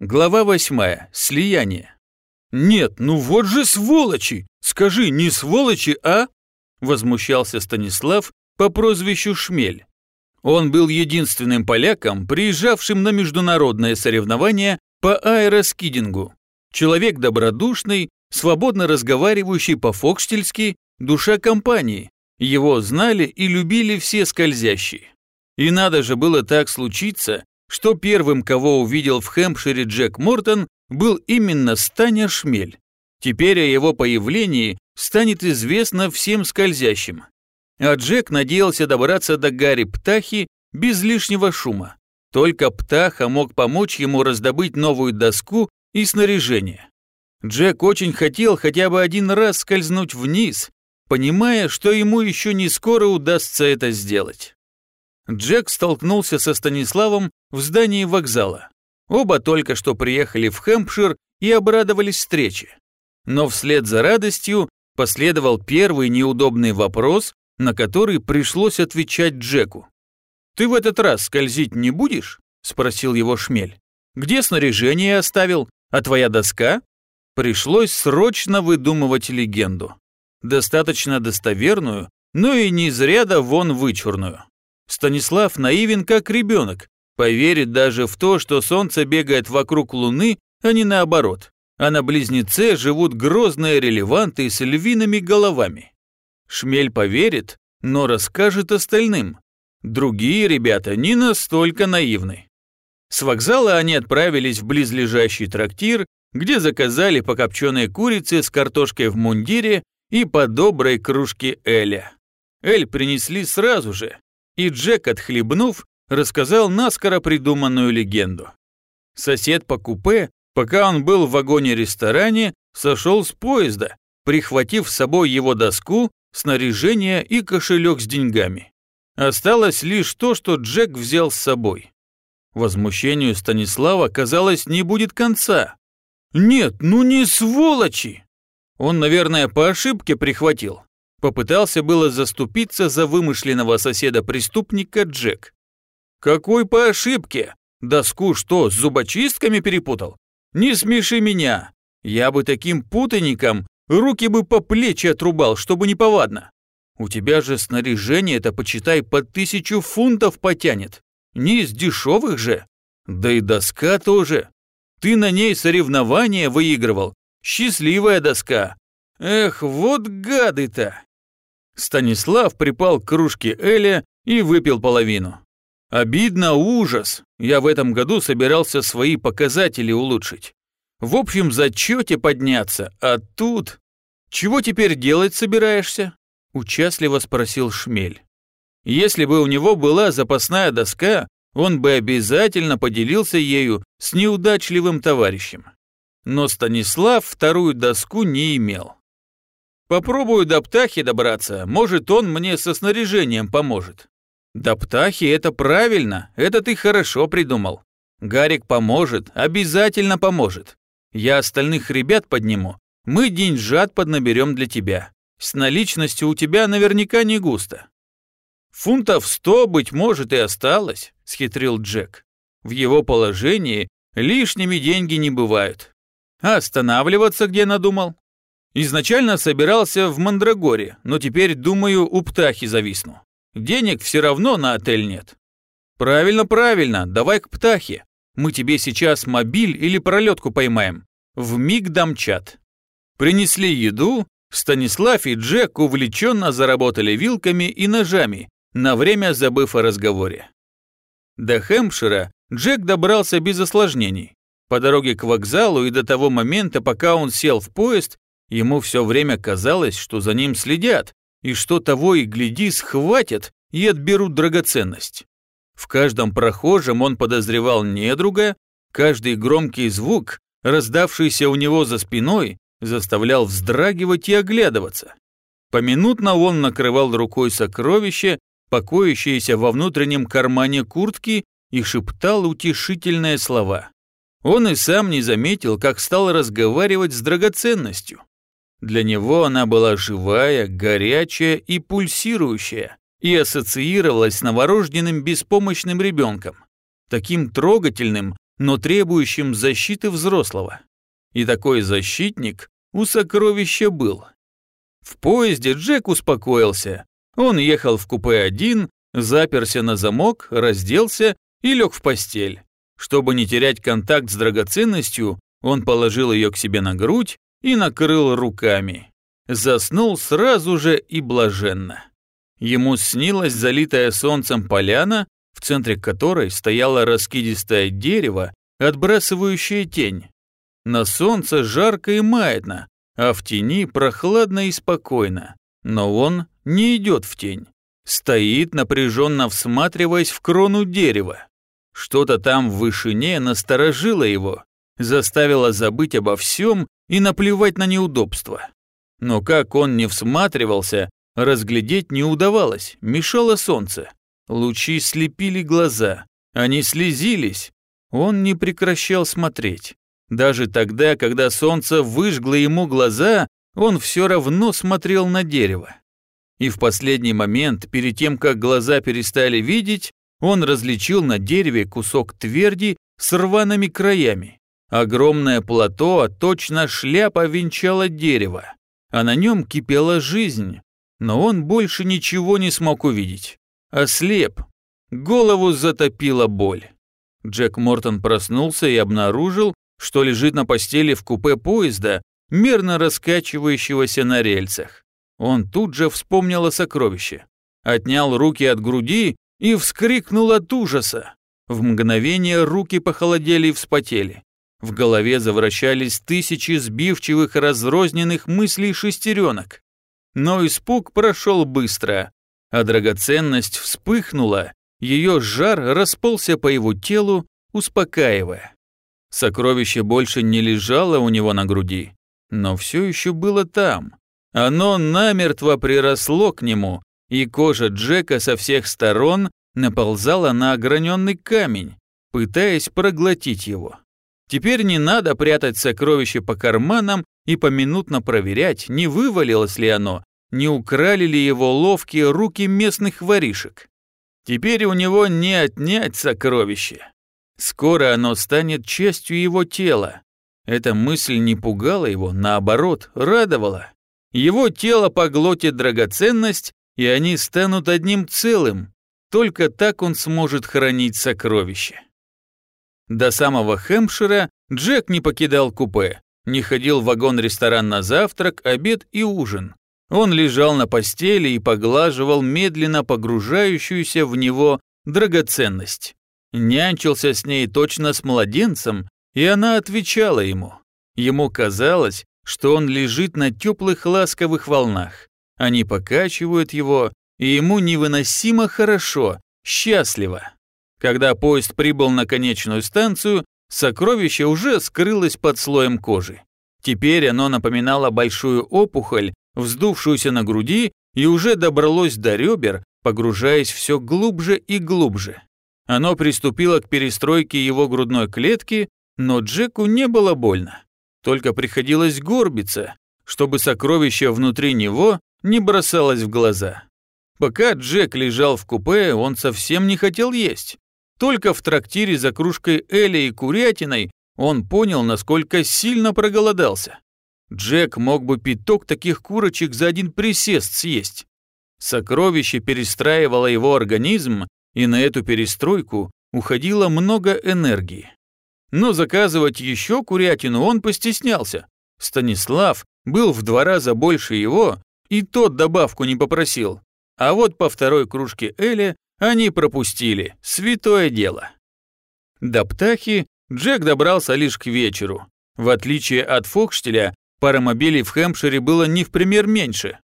Глава восьмая. Слияние. «Нет, ну вот же сволочи! Скажи, не сволочи, а?» Возмущался Станислав по прозвищу Шмель. Он был единственным поляком, приезжавшим на международное соревнование по аэроскидингу. Человек добродушный, свободно разговаривающий по-фокштельски, душа компании. Его знали и любили все скользящие. И надо же было так случиться, что первым, кого увидел в Хэмпшире Джек Мортон, был именно Станя Шмель. Теперь о его появлении станет известно всем скользящим. А Джек надеялся добраться до Гарри Птахи без лишнего шума. Только Птаха мог помочь ему раздобыть новую доску и снаряжение. Джек очень хотел хотя бы один раз скользнуть вниз, понимая, что ему еще не скоро удастся это сделать. Джек столкнулся со Станиславом в здании вокзала. Оба только что приехали в Хэмпшир и обрадовались встрече. Но вслед за радостью последовал первый неудобный вопрос, на который пришлось отвечать Джеку. «Ты в этот раз скользить не будешь?» – спросил его Шмель. «Где снаряжение оставил? А твоя доска?» Пришлось срочно выдумывать легенду. Достаточно достоверную, но и не из ряда вон вычурную. Станислав наивен как ребенок, поверит даже в то, что Солнце бегает вокруг Луны, а не наоборот. А на Близнеце живут грозные релеванты с львиными головами. Шмель поверит, но расскажет остальным. Другие ребята не настолько наивны. С вокзала они отправились в близлежащий трактир, где заказали по копченой курице с картошкой в мундире и по доброй кружке Эля. Эль принесли сразу же, и Джек, отхлебнув, рассказал наскоро придуманную легенду. Сосед по купе, пока он был в вагоне-ресторане, сошел с поезда, прихватив с собой его доску, снаряжение и кошелек с деньгами. Осталось лишь то, что Джек взял с собой. Возмущению Станислава, казалось, не будет конца. «Нет, ну не сволочи!» Он, наверное, по ошибке прихватил. Попытался было заступиться за вымышленного соседа-преступника Джек. «Какой по ошибке? Доску что, с зубочистками перепутал? Не смеши меня. Я бы таким путаником руки бы по плечи отрубал, чтобы не повадно. У тебя же снаряжение это, почитай, по тысячу фунтов потянет. Не из дешевых же. Да и доска тоже. Ты на ней соревнования выигрывал. Счастливая доска. Эх, вот гады-то. Станислав припал к кружке Эля и выпил половину. Обидно, ужас. Я в этом году собирался свои показатели улучшить. В общем зачете подняться, а тут... Чего теперь делать собираешься? Участливо спросил Шмель. Если бы у него была запасная доска, он бы обязательно поделился ею с неудачливым товарищем. Но Станислав вторую доску не имел. Попробую до птахи добраться, может, он мне со снаряжением поможет. До птахи это правильно, это ты хорошо придумал. Гарик поможет, обязательно поможет. Я остальных ребят подниму, мы деньжат поднаберем для тебя. С наличностью у тебя наверняка не густо. Фунтов сто, быть может, и осталось, схитрил Джек. В его положении лишними деньги не бывают. А останавливаться где надумал? Изначально собирался в Мандрагоре, но теперь, думаю, у Птахи зависну. Денег все равно на отель нет. Правильно, правильно, давай к Птахе. Мы тебе сейчас мобиль или пролетку поймаем. В миг домчат. Принесли еду, Станислав и Джек увлеченно заработали вилками и ножами, на время забыв о разговоре. До Хэмпшира Джек добрался без осложнений. По дороге к вокзалу и до того момента, пока он сел в поезд, Ему все время казалось, что за ним следят, и что того и гляди схватят и отберут драгоценность. В каждом прохожем он подозревал недруга, каждый громкий звук, раздавшийся у него за спиной, заставлял вздрагивать и оглядываться. Поминутно он накрывал рукой сокровище, покоящееся во внутреннем кармане куртки, и шептал утешительные слова. Он и сам не заметил, как стал разговаривать с драгоценностью. Для него она была живая, горячая и пульсирующая, и ассоциировалась с новорожденным беспомощным ребенком, таким трогательным, но требующим защиты взрослого. И такой защитник у сокровища был. В поезде Джек успокоился. Он ехал в купе один, заперся на замок, разделся и лег в постель. Чтобы не терять контакт с драгоценностью, он положил ее к себе на грудь и накрыл руками. Заснул сразу же и блаженно. Ему снилась залитая солнцем поляна, в центре которой стояло раскидистое дерево, отбрасывающее тень. На солнце жарко и маятно, а в тени прохладно и спокойно. Но он не идет в тень. Стоит, напряженно всматриваясь в крону дерева. Что-то там в вышине насторожило его, заставило забыть обо всем и наплевать на неудобства. Но как он не всматривался, разглядеть не удавалось, мешало солнце. Лучи слепили глаза, они слезились. Он не прекращал смотреть. Даже тогда, когда солнце выжгло ему глаза, он все равно смотрел на дерево. И в последний момент, перед тем, как глаза перестали видеть, он различил на дереве кусок тверди с рваными краями. Огромное плато, точно шляпа венчала дерево, а на нем кипела жизнь, но он больше ничего не смог увидеть. Ослеп. Голову затопила боль. Джек Мортон проснулся и обнаружил, что лежит на постели в купе поезда, мерно раскачивающегося на рельсах. Он тут же вспомнил о сокровище, отнял руки от груди и вскрикнул от ужаса. В мгновение руки похолодели и вспотели. В голове завращались тысячи сбивчивых разрозненных мыслей шестеренок. Но испуг прошел быстро, а драгоценность вспыхнула, ее жар расползся по его телу, успокаивая. Сокровище больше не лежало у него на груди, но все еще было там. Оно намертво приросло к нему, и кожа Джека со всех сторон наползала на ограненный камень, пытаясь проглотить его. Теперь не надо прятать сокровище по карманам и поминутно проверять, не вывалилось ли оно, не украли ли его ловкие руки местных воришек. Теперь у него не отнять сокровище. Скоро оно станет частью его тела. Эта мысль не пугала его, наоборот, радовала. Его тело поглотит драгоценность, и они станут одним целым. Только так он сможет хранить сокровища. До самого Хэмпшира Джек не покидал купе, не ходил в вагон-ресторан на завтрак, обед и ужин. Он лежал на постели и поглаживал медленно погружающуюся в него драгоценность. Нянчился с ней точно с младенцем, и она отвечала ему. Ему казалось, что он лежит на теплых ласковых волнах. Они покачивают его, и ему невыносимо хорошо, счастливо. Когда поезд прибыл на конечную станцию, сокровище уже скрылось под слоем кожи. Теперь оно напоминало большую опухоль, вздувшуюся на груди, и уже добралось до ребер, погружаясь все глубже и глубже. Оно приступило к перестройке его грудной клетки, но Джеку не было больно. Только приходилось горбиться, чтобы сокровище внутри него не бросалось в глаза. Пока Джек лежал в купе, он совсем не хотел есть. Только в трактире за кружкой Эли и курятиной он понял, насколько сильно проголодался. Джек мог бы пяток таких курочек за один присест съесть. Сокровище перестраивало его организм и на эту перестройку уходило много энергии. Но заказывать еще курятину он постеснялся. Станислав был в два раза больше его, и тот добавку не попросил. А вот по второй кружке Эли они пропустили, святое дело. До птахи Джек добрался лишь к вечеру. В отличие от Фокштеля, паромобилей в Хэмпшире было не в пример меньше.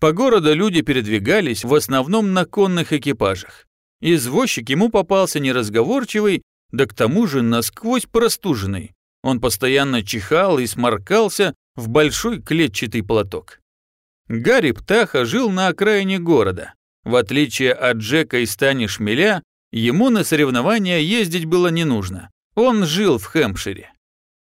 По городу люди передвигались в основном на конных экипажах. Извозчик ему попался неразговорчивый, да к тому же насквозь простуженный. Он постоянно чихал и сморкался в большой клетчатый платок. Гарри Птаха жил на окраине города. В отличие от Джека и Стани Шмеля, ему на соревнования ездить было не нужно. Он жил в Хэмпшире.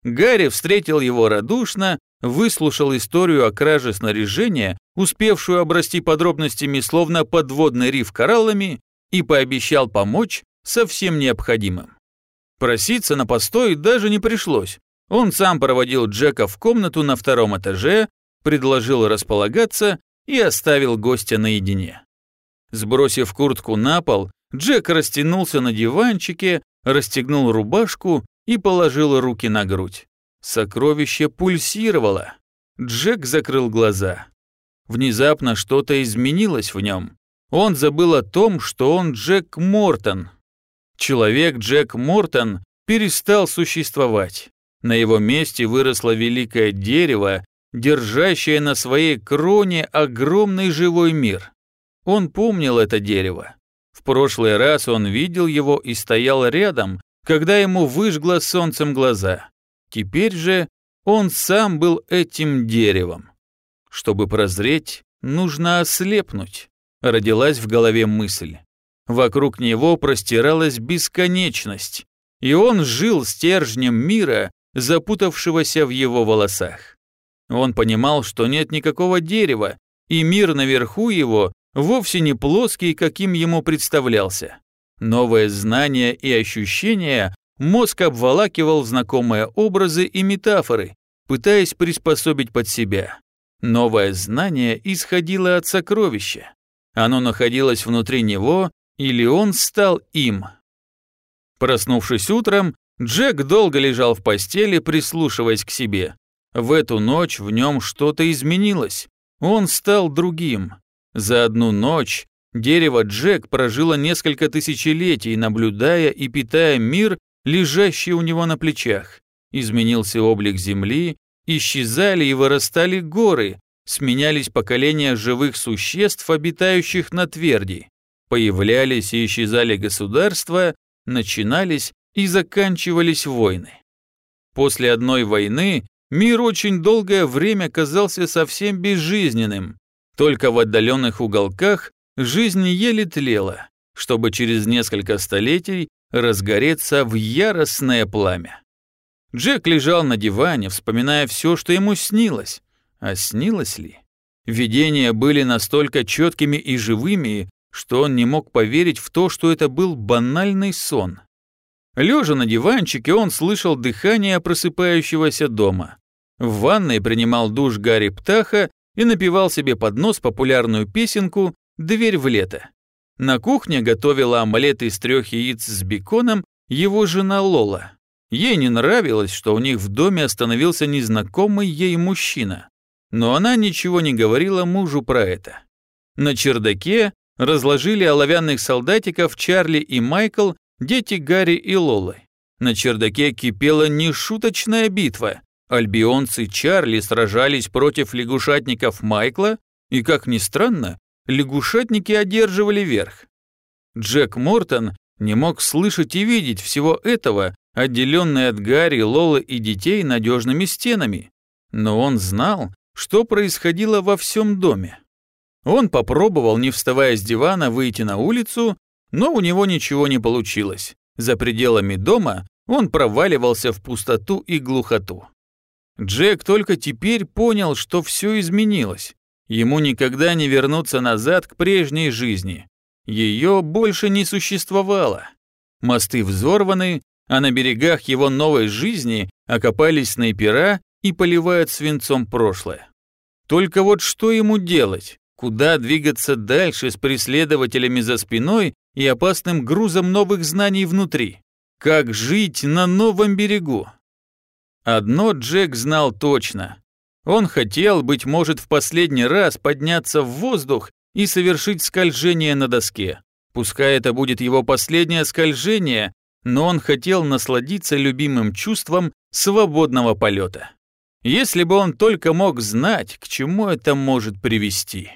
Гарри встретил его радушно, выслушал историю о краже снаряжения, успевшую обрасти подробностями словно подводный риф кораллами, и пообещал помочь со всем необходимым. Проситься на постой даже не пришлось. Он сам проводил Джека в комнату на втором этаже, предложил располагаться и оставил гостя наедине. Сбросив куртку на пол, Джек растянулся на диванчике, расстегнул рубашку и положил руки на грудь. Сокровище пульсировало. Джек закрыл глаза. Внезапно что-то изменилось в нем. Он забыл о том, что он Джек Мортон. Человек Джек Мортон перестал существовать. На его месте выросло великое дерево, держащее на своей кроне огромный живой мир. Он помнил это дерево. В прошлый раз он видел его и стоял рядом, когда ему выжгло солнцем глаза. Теперь же он сам был этим деревом. Чтобы прозреть, нужно ослепнуть. Родилась в голове мысль. Вокруг него простиралась бесконечность, и он жил стержнем мира, запутавшегося в его волосах. Он понимал, что нет никакого дерева, и мир наверху его вовсе не плоский, каким ему представлялся. Новое знание и ощущения мозг обволакивал знакомые образы и метафоры, пытаясь приспособить под себя. Новое знание исходило от сокровища. Оно находилось внутри него, или он стал им. Проснувшись утром, Джек долго лежал в постели, прислушиваясь к себе. В эту ночь в нем что-то изменилось. Он стал другим. За одну ночь дерево Джек прожило несколько тысячелетий, наблюдая и питая мир, лежащий у него на плечах. Изменился облик земли, исчезали и вырастали горы, сменялись поколения живых существ, обитающих на тверди. Появлялись и исчезали государства, начинались и заканчивались войны. После одной войны мир очень долгое время казался совсем безжизненным. Только в отдаленных уголках жизнь еле тлела, чтобы через несколько столетий разгореться в яростное пламя. Джек лежал на диване, вспоминая все, что ему снилось. А снилось ли? Видения были настолько четкими и живыми, что он не мог поверить в то, что это был банальный сон. Лежа на диванчике, он слышал дыхание просыпающегося дома. В ванной принимал душ Гарри Птаха и напевал себе под нос популярную песенку «Дверь в лето». На кухне готовила омлет из трех яиц с беконом его жена Лола. Ей не нравилось, что у них в доме остановился незнакомый ей мужчина. Но она ничего не говорила мужу про это. На чердаке разложили оловянных солдатиков Чарли и Майкл дети Гарри и Лолы. На чердаке кипела нешуточная битва. Альбионцы Чарли сражались против лягушатников Майкла, и, как ни странно, лягушатники одерживали верх. Джек Мортон не мог слышать и видеть всего этого, отделенный от Гарри, Лолы и детей надежными стенами. Но он знал, что происходило во всем доме. Он попробовал, не вставая с дивана, выйти на улицу, но у него ничего не получилось. За пределами дома он проваливался в пустоту и глухоту. Джек только теперь понял, что все изменилось. Ему никогда не вернуться назад к прежней жизни. Ее больше не существовало. Мосты взорваны, а на берегах его новой жизни окопались снайпера и поливают свинцом прошлое. Только вот что ему делать? Куда двигаться дальше с преследователями за спиной и опасным грузом новых знаний внутри. Как жить на новом берегу? Одно Джек знал точно. Он хотел, быть может, в последний раз подняться в воздух и совершить скольжение на доске. Пускай это будет его последнее скольжение, но он хотел насладиться любимым чувством свободного полета. Если бы он только мог знать, к чему это может привести.